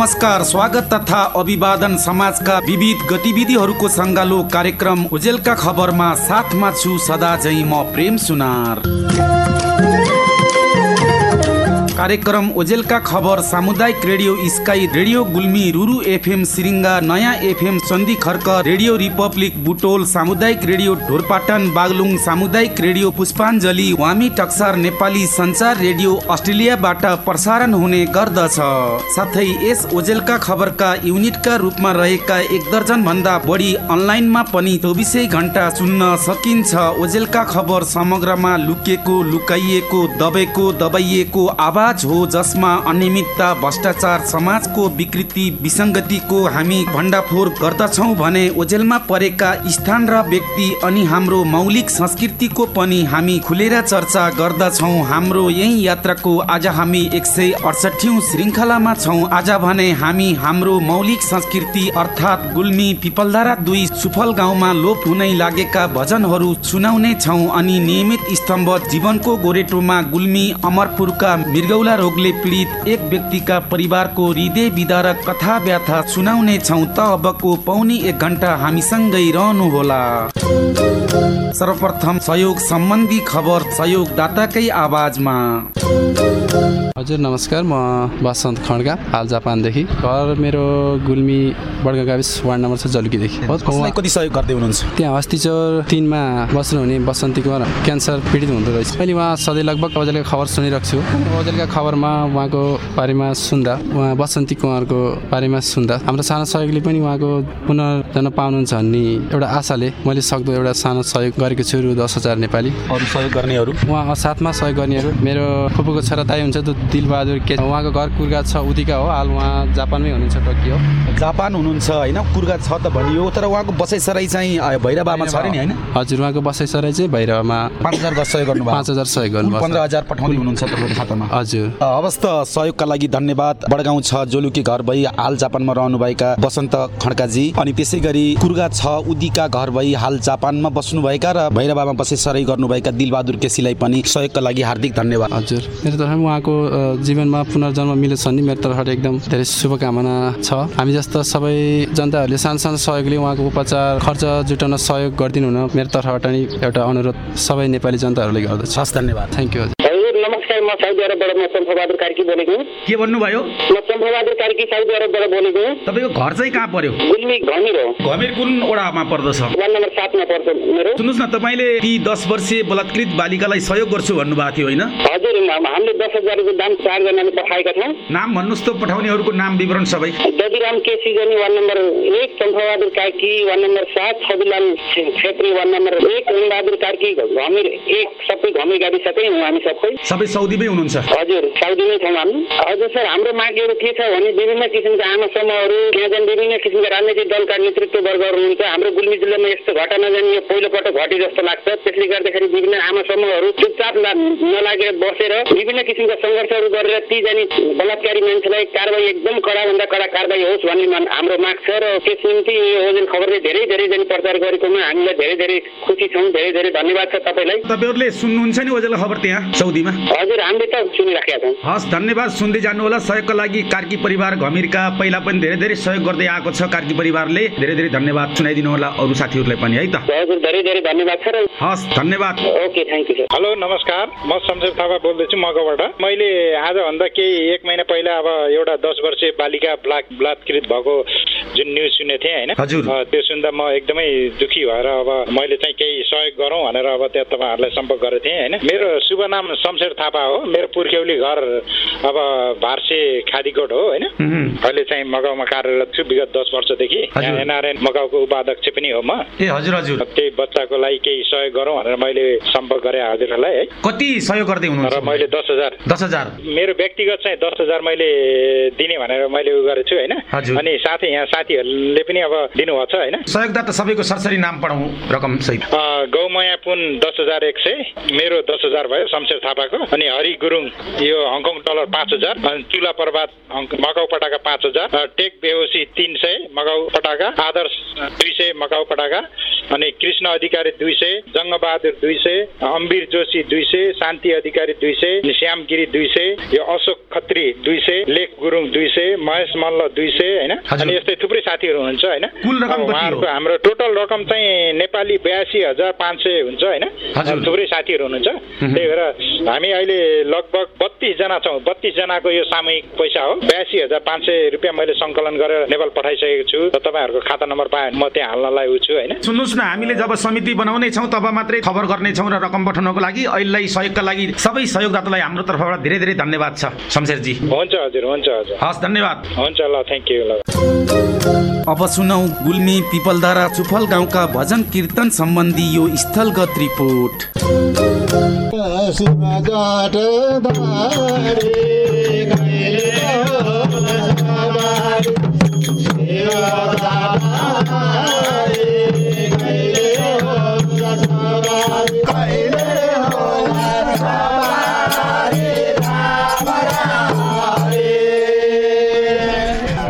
नमस्कार स्वागत तथा अभिवादन समाजका विविध गतिविधिहरूको सङ्गालो कार्यक्रम उजेलका खबरमा साथमा छु सदा म प्रेम सुनार। कार्यक्रम ओजेलका खबर सामुदायिक radio sky radio Gulmi Ruru FM Siringa नयाँ एफएम सन्धि खर्क रेडियो रिपब्लिक बुटोल सामुदायिक रेडियो ढोरपाटन बागलुङ सामुदायिक रेडियो पुष्पाञ्जली वामी टक्सार नेपाली सञ्चार रेडियो अस्ट्रेलियाबाट प्रसारण हुने गर्दछ। साथै यस ओजेलका खबरका युनिटका रूपमा रहेका एक दर्जन भन्दा बढी अनलाइनमा पनि चौबिसै घन्टा सुन्न सकिन्छ। ओजेलका खबर समग्रमा लुकेको लुकाइएको दबेको दबाइएको आवाज आवाज हो जसमा अनियमितता भ्रष्टाचार समाजको विकृति विसङ्गतिको हामी भण्डाफोर गर्दछौँ भने ओझेलमा परेका स्थान र व्यक्ति अनि हाम्रो मौलिक संस्कृतिको पनि हामी खुलेर चर्चा गर्दछौँ। हाम्रो यही यात्राको आज हामी एक सय अडसठौँ श्रृङ्खलामा छौँ। आज भने हामी हाम्रो मौलिक संस्कृति अर्थात् गुल्मी पिपलधारा दुई सुफल गाउँमा लोप हुनै लागेका भजनहरू सुनाउने छौँ अनि नियमित स्तम्भ जीवनको गोरेटोमा गुल्मी अमरपुरका मृग बेहुला रोगले पीडित एक व्यक्तिका परिवारको हृदय विदारक कथा व्याथा सुनाउने छौँ त अबको पौनी एक घन्टा हामीसँगै रहनुहोला। सर्वप्रथम सहयोग सम्बन्धी खबर सहयोगदाताकै आवाजमा। हजुर नमस्कार म बसन्त खड्का हाल जापानदेखि। घर मेरो गुल्मी बडगा गाविस वार्ड नम्बर छ जलुकीदेखि। कति सहयोग गर्दै हुनुहुन्छ? त्यहाँ अस्तिचोर तिनमा बस्नुहुने बसन्ती कुमार क्यान्सर पीडित हुँदो रहेछ। अहिले उहाँ सधैँ लगभग ओजेलको खबर सुनिरहेको छु। ओजेलका खबरमा उहाँको बारेमा सुन्दा उहाँ बसन्ती कुमारको बारेमा सुन्दा हाम्रो सानो सहयोगले पनि उहाँको पुनर्जन पाउनुहुन्छ भन्ने एउटा आशाले मैले सक्दो एउटा सानो सहयोग गरेको छु रु दस हजार नेपाली। अरू सहयोग गर्नेहरू? उहाँ साथमा सहयोग गर्नेहरू। मेरो फुपूको छोरा दाई हुन्छ दिलबहादुर के उहाँको घर कुर्गा छ उदिका हो। हाल उहाँ जापानमै हुनुहुन्छ टोकियो। जापान हुनुहुन्छ होइन? कुर्गा छ त भनियो तर उहाँको बसाइसराई चाहिँ भैरवामा छ नि होइन? हजुर उहाँको बसाइसराई चाहिँ भैरवामा पाँच हजार सहयोग गर्नु पाँच हजार सहयोग गर्नु पन्ध्र हजार पठाउने हुनुहुन्छ तपाईँको खातामा। हजुर। हवस् त सहयोगका लागि धन्यवाद। बडगाउँ छ जोलुकी घर भई हाल जापानमा रहनुभएका बसन्त खड्काजी। अनि त्यसै गरी कुर्गा छ उदिका घर भई हाल जापानमा बस्नुभएका र भैरवामा बसाइसराई गर्नुभएका दिलबहादुर केसीलाई पनि सहयोगका लागि हार्दिक धन्यवाद। हजुर। मेरो तर्फमा उहाँको जीवनमा पुनर्जन्म मिलोस् भन्ने मेरो तर्फबाट एकदम धेरै शुभकामना छ। हामी जस्तो सबै जनताहरूले सानो सानो सहयोगले उहाँको उपचार खर्च जुटाउन सहयोग गरिदिनु हुन मेरो तर्फबाट नि एउटा अनुरोध सबै नेपाली जनताहरूले गर्दछ। हस् धन्यवाद। थ्याङ्क यू नमस्कार म साउदी अरबबाट म चम्फबहादुर कार्की बोलेको के भन्नुभयो? म चम्फबहादुर कार्की साउदी अरबबाट बोलेको तपाईँको घर चाहिँ कहाँ पर्यो? गुल्मी घमिर हो। घमिर कुन वडामा पर्दछ? वार्ड नम्बर सातमा पर्छ मेरो। सुन्नुहोस् न तपाईँले ती दस वर्षीय बलात्कृत बालिकालाई सहयोग गर्छु भन्नुभएको थियो होइन? हजुर हामीले दस हजारको दाम चारजनाले पठाएका छौँ। नाम भन्नुहोस् त पठाउनेहरूको नाम विवरण सबै। दबिराम केसी गर्ने वार्ड नम्बर एक चम्फबहादुर कार्की वार्ड नम्बर सात छविलाल छेत्री वार्ड नम्बर एक बहादुर कार्की घमिर एक सबै घमिर गाविसकै हौँ हामी सबै। सबै साउदीमै हुनुहुन्छ। हजुर साउदीमै छौँ हामी। हजुर सर हाम्रो मागहरू के छ भने विभिन्न किसिमका आमा समूहहरू त्यहाँ चाहिँ विभिन्न किसिमका राजनैतिक दलका नेतृत्व वर्गहरू हुन्छ हाम्रो गुल्मी जिल्लामा यस्तो घटना जाने यो पहिलोपटक घटे जस्तो लाग्छ। त्यसले गर्दाखेरि विभिन्न आमा समूहहरू चुपचाप नलागेर बसेर विभिन्न किसिमका सङ्घर्षहरू गरेर ती जाने बलात्कारी मान्छेलाई कारवाही एकदम कडाभन्दा कडा कारवाही होस् भन्ने हाम्रो माग छ र त्यस निम्ति यो ओजन खबरले धेरै धेरै जाने प्रचार गरेकोमा हामीलाई धेरै धेरै खुसी छौँ। धेरै धेरै धन्यवाद छ तपाईँलाई। तपाईँहरूले सुन्नुहुन्छ नि ओजेल खबर त्यहाँ सौदीमा हजुर हामीले त सुनिराखेका छौँ। हस् धन्यवाद सुन्दै जानु होला सहयोगको लागि कार्की परिवार घमिरका पहिला पनि धेरै धेरै सहयोग गर्दै आएको छ कार्की परिवारले। धेरै धेरै धन्यवाद सुनाइदिनु होला अरू साथीहरूलाई पनि है त? हजुर धेरै धेरै धन्यवाद छ र हस् धन्यवाद। Okay thank you sir. Hello नमस्कार। म शमशेर थापा बोल्दैछु मगबाट। मैले आजभन्दा केही एक महिना पहिला अब एउटा दस वर्षीय बालिका ब्लाक बलात्कृत भएको जुन न्युज सुनेको थिएँ होइन? हजुर। त्यो सुन्दा म एकदमै दुखी भएर अब मैले चाहिँ केही सहयोग गरौँ भनेर अब त्यहाँ तपाईँहरूलाई सम्पर्क गरेको थिएँ होइन? मेरो शुभ नाम शमशेर थापा हो। मेरो पुर्ख्यौली घर अब भार्से खादीकोट हो होइन? अहिले चाहिँ मगाउमा कार्यरत छु विगत दस वर्षदेखि। एनआरएन मगाउको उपाध्यक्ष पनि हो म। ए हजुर हजुर। त्यही बच्चाको लागि केही सहयोग गरौँ भनेर मैले सम्पर्क गरेँ हजुरहरूलाई है। कति सहयोग गर्दै हुनुहुन्छ? र मैले दस हजार। दस हजार। मेरो व्यक्तिगत चाहिँ दस हजार मैले दिने भनेर मैले उयो गरेको छु होइन? अनि साथै यहाँ साथीहरूले पनि अब दिनुभएको छ होइन? सहयोगदाता सबैको सरसरी नाम पढाउँ रकम सहित। गौमया पुन दस हजार एक सय मेरो दस हजार भयो शमशेर थापाको। अनि हरि हरि यो हङकङ डलर पाँच हजार अनि चुला प्रभात हङ- मकाउ पटाका पाँच हजार टेक बेहोसी तिन सय मकाउ पटाका आदर्श दुई सय मकाउ पटाका अनि कृष्ण अधिकारी दुई सय जङ्गबहादुर दुई सय अम्बिर जोशी दुई सय शान्ति अधिकारी दुई सय श्याम गिरी दुई सय यो अशोक खत्री दुई सय लेख गुरुङ दुई सय महेश मल्ल दुई सय होइन। अनि यस्तै थुप्रै साथीहरू हुनुहुन्छ होइन? उहाँहरूको हाम्रो टोटल रकम चाहिँ नेपाली बयासी हजार पाँच सय हुन्छ होइन? थुप्रै साथीहरू हुनुहुन्छ। त्यही भएर हामी अहिले लगभग बत्तिसजना छौँ। बत्तिसजनाको यो सामूहिक पैसा हो। बयासी हजार पाँच सय रुपियाँ मैले सङ्कलन गरेर नेपाल पठाइसकेको छु र तपाईँहरूको खाता नम्बर पाएँ म त्यहाँ हाल्नलाई उ छु होइन? सुन्नुहोस् न हामीले जब समिति बनाउने छौँ तब मात्रै खबर गर्नेछौँ र रकम पठाउनको लागि अहिलेलाई सहयोगका लागि सबै सहयोगदातालाई हाम्रो तर्फबाट धेरै धेरै धन्यवाद छ। शमशेरजी। हुन्छ हजुर हुन्छ हजुर। हस् धन्यवाद। हुन्छ ल थ्याङ्क यू ल। अब सुनौ गुल्मी पिपलधारा चुफल गाउँका भजन कीर्तन सम्बन्धी यो स्थलगत रिपोर्ट।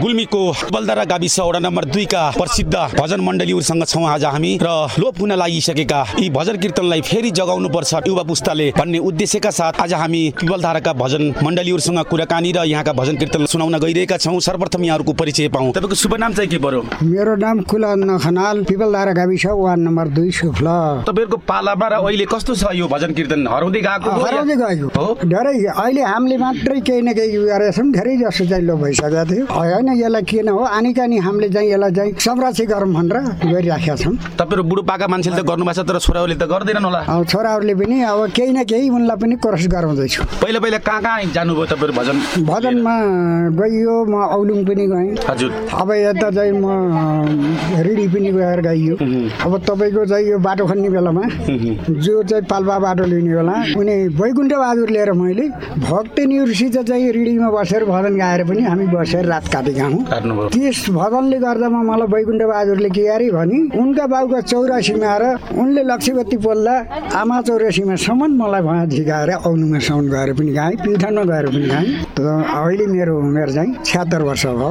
गुल्मीको बलदारा गाविस वडा नम्बर दुईका प्रसिद्ध भजन मण्डलीहरूसँग छौँ आज हामी र लोप हुन लागिसकेका यी भजन कीर्तनलाई फेरि जगाउनु पर्छ युवा पुस्ताले भन्ने उद्देश्यका साथ आज हामी पिपलधाराका भजन मण्डलीहरूसँग कुराकानी र यहाँका भजन कीर्तन सुनाउन गइरहेका छौँ। सर्वप्रथम यहाँहरूको परिचय पाउँ। तपाईँको शुभ नाम चाहिँ के पर्यो मेरो नाम कुलन खनाल पिपलधारा गाविस वार्ड नम्बर दुई सुफ्ल तपाईँहरूको पालामा र अहिले कस्तो छ यो भजन कीर्तन? हराउँदै गएको हराउँदै गएको। धेरै अहिले हामीले मात्रै केही न केही गरेछौँ धेरै जस्तो चाहिँ लो भइसकेको थियो। होइन यसलाई किन हो? आनी कानी हामीले चाहिँ यसलाई चाहिँ संरक्षण गरौँ भनेर गरिराखेका छौँ। तपाईँहरू बुढोपाका मान्छेले त गर्नुभएको छ तर छोराहरूले त गर्दैनन् होला। छोराहरूले पनि अब केही न केही उनलाई पनि कोसिस गराउँदैछु। पहिला पहिला कहाँ कहाँ जानुभयो तपाईँहरू भजन? भजनमा गइयो म औलुङ पनि गएँ। हजुर। अब यता चाहिँ म रिडी पनि गएर गइयो। अब तपाईँको चाहिँ यो बाटो खन्ने बेलामा जो चाहिँ पाल्पा बाटो लिने बेला उनी वैकुण्ठ बहादुर लिएर मैले भक्ति निवृसित चाहिँ रिडीमा बसेर भजन गाएर पनि हामी बसेर रात काटेका काट्नुभयो। त्यस भजनले गर्दामा मलाई वैकुण्ठ बहादुरले के अरे भने उनका बाबुका चौरासीमा आएर उनले लक्ष्मीवती बोल्दा आमा चौरासीमासम्म मलाई भहाँ झिकाएर साउन गएर पनि गाएँ प्युठानमा गएर पनि गाएँ। तर अहिले मेरो उमेर चाहिँ छ्यात्तर वर्ष भयो।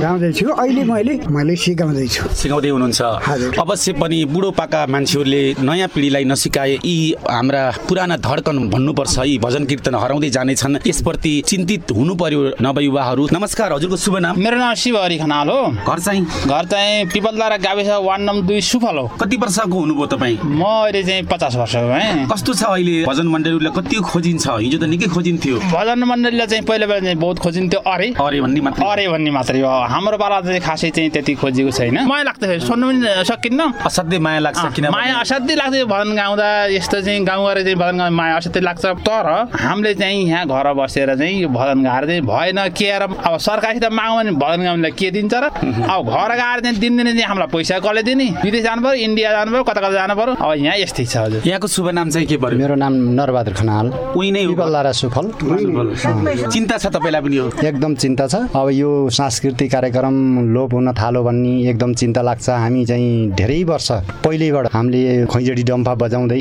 गाउँदैछु। अहिले मैले मैले सिकाउँदैछु। सिकाउँदै हुनुहुन्छ। अवश्य पनि बुढोपाका मान्छेहरूले नयाँ पिँढीलाई नसिकाए यी हाम्रा पुराना धड्कन भन्नुपर्छ। यी भजन कीर्तन हराउँदै जानेछन्। यसप्रति चिन्तित हुनु पर्यो नवयुवाहरू। नमस्कार हजुरको शुभ नाम? मेरो नाम शिव हरि खनाल हो। घर चाहिँ? घर चाहिँ पिपलदारा गाविस वार्ड नम्बर दुई सुफल हो। कति वर्षको हुनुभयो तपाईँ? म अहिले चाहिँ पचास वर्षको भएँ। कस्तो छ अहिले भजन मण्डलीलाई कति खोजिन्छ? हिजो त निकै खोजिन्थ्यो। भजन मण्डलीलाई चाहिँ पहिला पहिला चाहिँ बहुत खोजिन्थ्यो अरे। अरे भन्ने मात्र। अरे भन्ने मात्रै हो। हाम्रो पाला चाहिँ खासै चाहिँ त्यति खोजिएको छैन। माया लाग्थ्यो सुन्नु पनि सकिन्न? असाध्यै माया लाग्छ किन माया असाध्यै लाग्थ्यो भजन गाउँदा यस्तो चाहिँ गाउँ गएर चाहिँ भजन गाउँदा माया असाध्यै लाग्छ। तर हामीले चाहिँ यहाँ घर बसेर चाहिँ यो भजन गाएर चाहिँ भएन के अब सरकारसित मागौँ भने भजन गाउनेलाई के दिन्छ र? अब घर गएर चाहिँ दिनदिनै चाहिँ हामीलाई पैसा कसले दिने? विदेश जानु पऱ्यो इन्डिया जानु पऱ्यो कता कता जानु पऱ्यो अब यहाँ यस्तै छ हजुर। यहाँको शुभ नाम चाहिँ के पर्यो? मेरो नाम नरबहादुर खनाल। उही नै। पिपलदारा सुफल। चिन्ता छ तपाईँलाई पनि हो एकदम चिन्ता छ। अब यो सांस्कृतिक कार्यक्रम लोप हुन थाल्यो भन्ने एकदम चिन्ता लाग्छ। हामी चाहिँ धेरै वर्ष पहिल्यैबाट हामीले खैजडी डम्फा बजाउँदै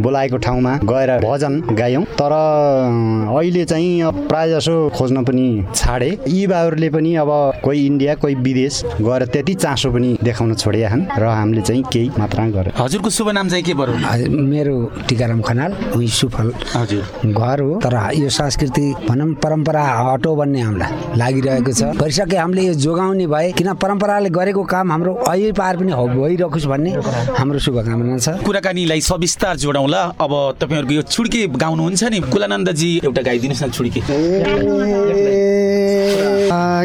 बोलाएको ठाउँमा गएर भजन गायौँ। तर अहिले चाहिँ प्रायः जसो खोज्न पनि छाडे। यी बाहरूले पनि अब कोही इन्डिया कोही विदेश गएर त्यति चासो पनि देखाउन छोडेका छन् र हामीले चाहिँ केही मात्रामा गरे हजुरको शुभ नाम चाहिँ के पर्यो हजुर, मेरो टिकाराम खनाल उही सुफल। हजुर। घर हो तर यो संस्कृति भनौँ परम्परा हटो भन्ने हामीलाई लागिरहेको छ। गरिसके हामीले यो जोगाउने भए किन परम्पराले गरेको काम हाम्रो अहिले पार पनि हो भइरहोस् भन्ने हाम्रो शुभकामना छ। कुराकानीलाई सविस्तार जोडौँला अब तपाईँहरूको यो छुड्के गाउनुहुन्छ नि। कुलानन्दजी एउटा गाइदिनुहोस् न छुड्के।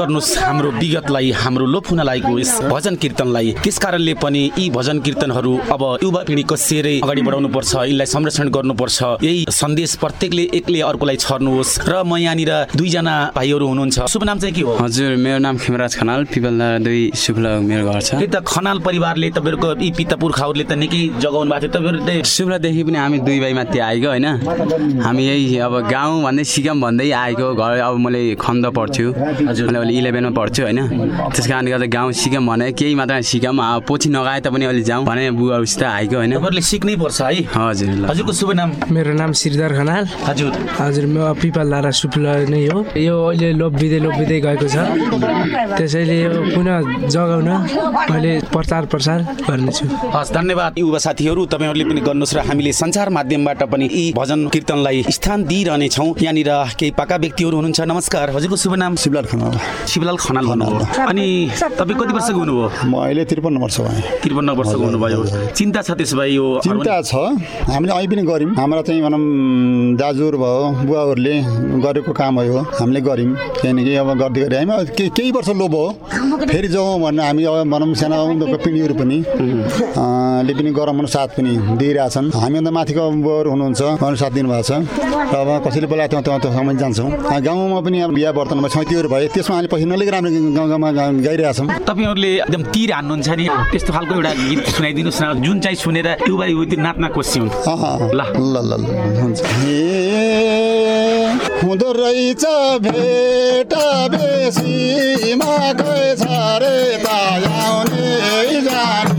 गर्नुहोस्। हाम्रो विगतलाई हाम्रो लोप हुन लागेको यस भजन कीर्तनलाई। त्यस कारणले पनि यी भजन कीर्तनहरू अब युवा पिँढी कसरी अगाडि बढाउनु पर्छ यिनलाई संरक्षण गर्नुपर्छ। यही सन्देश प्रत्येकले एकले अर्कोलाई छर्नुहोस्। र म यहाँनिर दुईजना भाइहरू हुनुहुन्छ। शुभ नाम चाहिँ के हो? हजुर मेरो नाम खेमराज खनाल पिपलदारा दुई शुक्ल मेरो घर छ। त्यही त खनाल परिवारले तपाईँहरूको यी पिता पुर्खाहरूले त निकै जगाउनु भएको थियो। तपाईँहरूले शुक्लदेखि पनि हामी दुई भाइ माथि आएको होइन? हामी यही अब गाउँ भन्दै सिकाम भन्दै आएको घर अब मैले खन्द पढ्छु मैले अहिले इलेभेनमा पढ्छु होइन। त्यस कारणले गर्दा गाउँ सिकाम भने केही मात्रै सिकाम अब पछि नगाए तापनि अहिले जाउँ भने बुवासित आएको होइन। सिक्नै पर्छ है। हजुर। हजुरको शुभ नाम? मेरो नाम श्रीधर खनाल। हजुर। हजुर म पिपलधारा सुप्ल नै हो। यो अहिले लोपिँदै लोपिँदै गएको छ। त्यसैले यो पुनः जगाउन मैले प्रचार प्रसार गर्नेछु। हस् धन्यवाद। युवा साथीहरू तपाईँहरूले पनि गर्नुहोस् र हामीले सञ्चार माध्यमबाट पनि यी भजन कीर्तनलाई स्थान दिइरहनेछौँ। यहाँनिर केही पाका व्यक्तिहरू हुनुहुन्छ। नमस्कार। हजुरको शुभ नाम? शिवलाल खनाल। शिवलाल खनाल भन्नुभयो। अनि तपाईँ कति वर्षको हुनुभयो? म अहिले त्रिपन्न वर्ष भएँ। त्रिपन्न वर्षको हुनुभयो। चिन्ता छ त्यसो भए यो चिन्ता छ। हामीले अहिले पनि गऱ्यौँ। हाम्रो चाहिँ भनौँ दाजुहरू भयो बुवाहरूले गरेको काम हो हामीले गऱ्यौँ। किनकि अब गर्दै गर्दै हामी केही वर्ष लोभ हो। फेरि जाउँ भनेर हामी अब भनौँ साना पिँढीहरू पनि। ले पनि गरम साथ पनि दिइरहेछन्। हामीभन्दा माथिको बुवाहरू हुनुहुन्छ उहाँहरू साथ दिनुभएको छ। र अब कसैले बोलाएको त्यो त्यो समय जान्छौँ। गाउँमा पनि अब बिहा वर्तनमा छैतीहरू भए त्यसमा हामीले पछि नलिक राम्रो गाउँ गाउँमा गाइरहेछौँ। तपाईँहरूले एकदम तिर हान्नुहुन्छ नि। त्यस्तो खालको एउटा गीत सुनाइदिनुहोस् न। जुन चाहिँ सुनेर युवा युवती नाच्न कोसी हुन् ल। ल ल ल हुन्छ। हुँदो रहेछ भेट बेसीमा गएछ रे त आउने जाने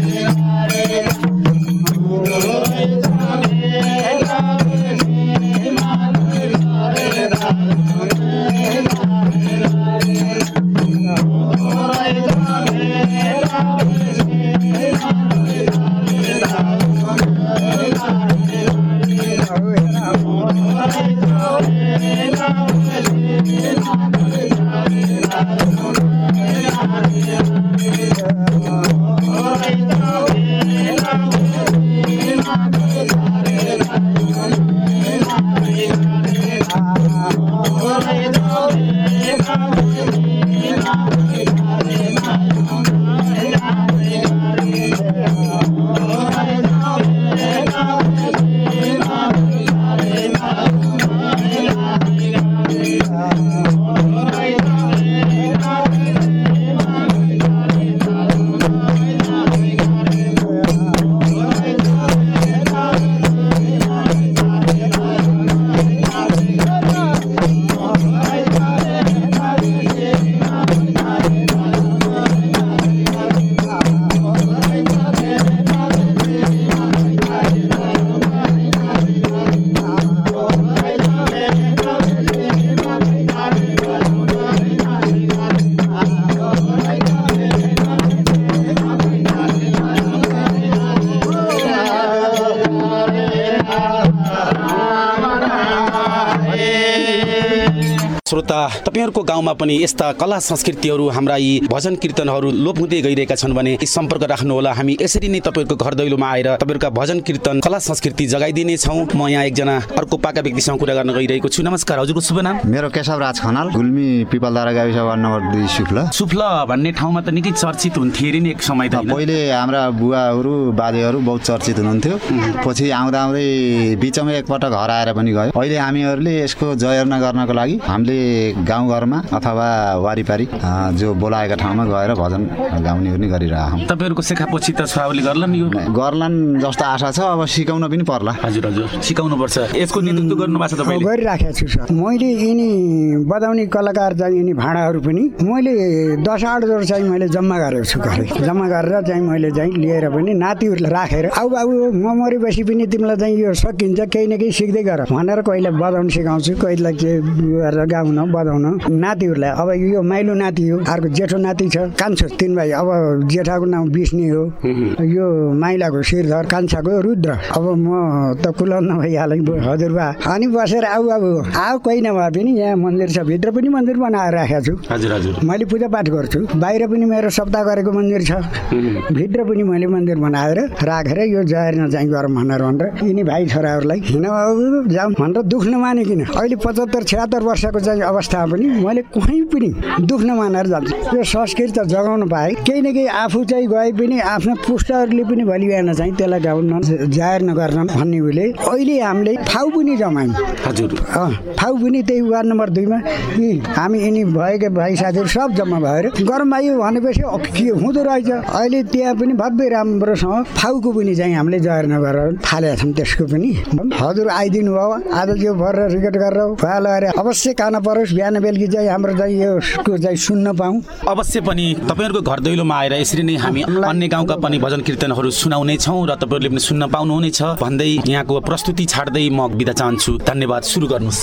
तपाईँहरूको गाउँमा पनि यस्ता कला संस्कृतिहरू हाम्रा यी भजन कीर्तनहरू लोप हुँदै गइरहेका छन् भने यी सम्पर्क राख्नुहोला। हामी यसरी नै तपाईँहरूको घर दैलोमा आएर तपाईँहरूका भजन कीर्तन कला संस्कृति जगाइदिने छौँ म यहाँ एकजना अर्को पाका व्यक्तिसँग कुरा गर्न गइरहेको छु। नमस्कार हजुरको शुभ नाम? मेरो केशव राज खनाल गुल्मी पिपलधारा गाविस वार्ड नम्बर दुई शुक्ल। सुफ्ल भन्ने ठाउँमा त निकै चर्चित हुन्थे अरे नि एक समय त? पहिले हाम्रा बुवाहरू बाजेहरू बहुत चर्चित हुनुहुन्थ्यो। पछि आउँदा आउँदै बिचमा एकपटक हराएर पनि गयो। अहिले हामीहरूले यसको जयर्ना गर्नको लागि हामीले गाउँघरमा अथवा वारिपारि जो बोलाएका ठाउँमा गएर भजन गाउने पनि गरिरहेछौँ तपाईँहरूको शेखापछि त छोराहरूले गर्ला नि यो? गर्लान् जस्तो आशा छ अब सिकाउन पनि पर्ला। हजुर हजुर। सिकाउनुपर्छ यसको नेतृत्व गर्नुभएको छ तपाईँले? गरिराखेको छु सर। मैले यिनी बजाउने कलाकार चाहिँ यिनी भाँडाहरू पनि मैले दस आठ जोड चाहिँ मैले जम्मा गरेको छु घरै। जम्मा गरेर चाहिँ मैले चाहिँ लिएर पनि नातिहरूलाई राखेर आउ बाबु म मरेपछि पनि तिमीलाई चाहिँ यो सकिन्छ केही न केही सिक्दै गर। भनेर कहिले बजाउनु सिकाउँछु कहिले के गरेर गाउन बजाउन। नातिहरूलाई अब यो माइलो नाति हो अर्को जेठो नाति छ कान्छो तिन भाइ अब जेठाको नाम विष्णु हो। यो माइलाको शिरधर कान्छाको रुद्र। अब म त कुलाउन भइहालेँ हजुरबा अनि बसेर आऊ अब आऊ कोही नभए पनि यहाँ मन्दिर छ भित्र पनि मन्दिर बनाएर राखेको छु। हजुर हजुर। मैले पूजापाठ गर्छु। बाहिर पनि मेरो सप्ताह गरेको मन्दिर छ। भित्र पनि मैले मन्दिर बनाएर राखेर यो जहेर्न चाहिँ गरौँ भनेर भनेर यिनी भाइ छोराहरूलाई हिँड जाउँ भनेर दुख नमानिकन अहिले पचहत्तर छ्यात्तर वर्षको चाहिँ अवस्थामा पनि मैले कहीँ पनि दुख्न मानेर जान्छु। यो संस्कृति त जगाउनु पाएँ। केही न केही आफू चाहिँ गए पनि आफ्नो पुस्ताहरूले पनि भोलि बिहान चाहिँ त्यसलाई गाउन जाहेर नगर्न भन्ने उसले अहिले हामीले फाउ पनि जमायौँ। हजुर। अँ, फाउ पनि त्यही वार्ड नम्बर दुईमा यी हामी यिनी भएका भाइ साथीहरू सब जम्मा भएर गरम आयो भनेपछि के हुँदो रहेछ? अहिले त्यहाँ पनि भव्य राम्रोसँग फाउको पनि चाहिँ हामीले जहेर नगरेर थालेका छौँ त्यसको पनि। हजुर आइदिनु भयो। आज यो भएर रिकर्ड गरेर लगाएर अवश्य कान परोस् बिहान बेलुकी चाहिँ हाम्रो चाहिँ यसको चाहिँ सुन्न पाऊँ। अवश्य पनि तपाईँहरूको घर दैलोमा आएर यसरी नै हामी अन्य गाउँका पनि भजन कीर्तनहरू सुनाउने छौँ र तपाईँहरूले पनि सुन्न पाउनुहुनेछ। भन्दै यहाँको प्रस्तुति छाड्दै म बिदा चाहन्छु। धन्यवाद। सुरु गर्नुहोस्।